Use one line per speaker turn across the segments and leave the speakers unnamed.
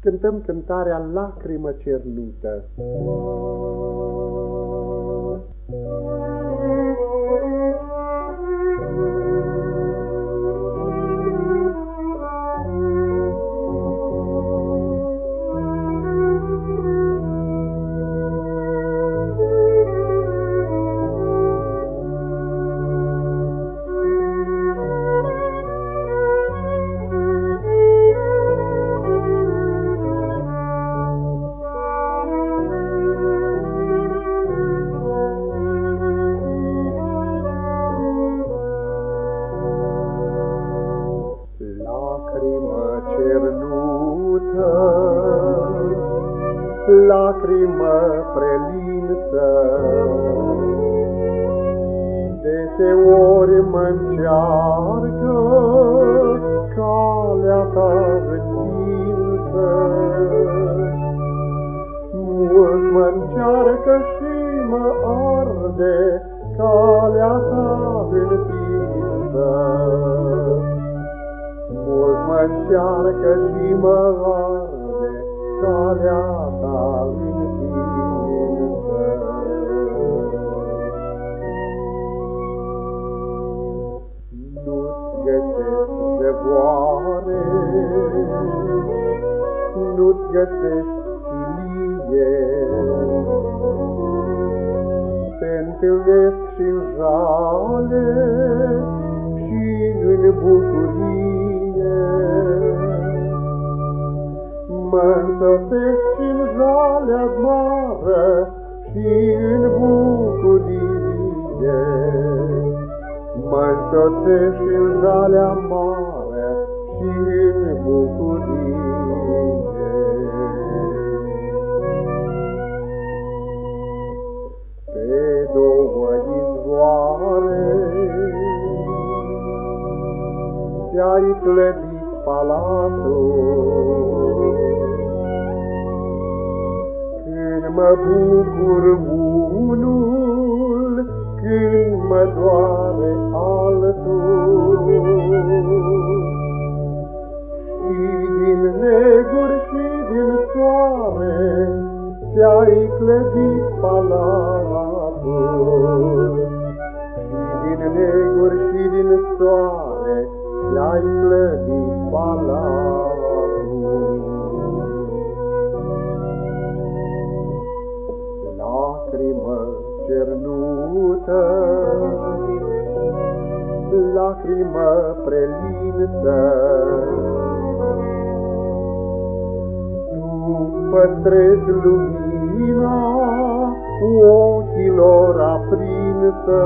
cântăm cântarea Lacrimă cernută.
Lacrimă prelinsă. Deseori mă încearcă calea ta întinsă. Mult mă încearcă și mă arde calea ta întinsă încearcă și mă arde calea ta întinsă. Nu-ți găsesc zăvoare, nu-ți găsesc chilie, te întâlnesc și-n jale și în bucurie. Mă însoțesc și-n jalea mare și în bucurie. Mă însoțesc și-n jalea mare și în bucurie. Pe două izvoare ți-ai clădit palatul, mă bucur unul, când mă doare altul. Și din neguri și din soare, ți-ai clădit palatul. Și din neguri și din soare, ți-ai clădit palatul. Cernută, lacrimă prelinsă. Tu păstrezi lumina ochilor aprinsă,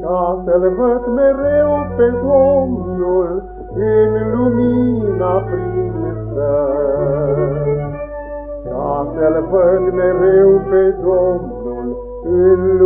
ca să-L văd mereu pe Domnul în lumina prinsă să-L văd mereu pe Domnul în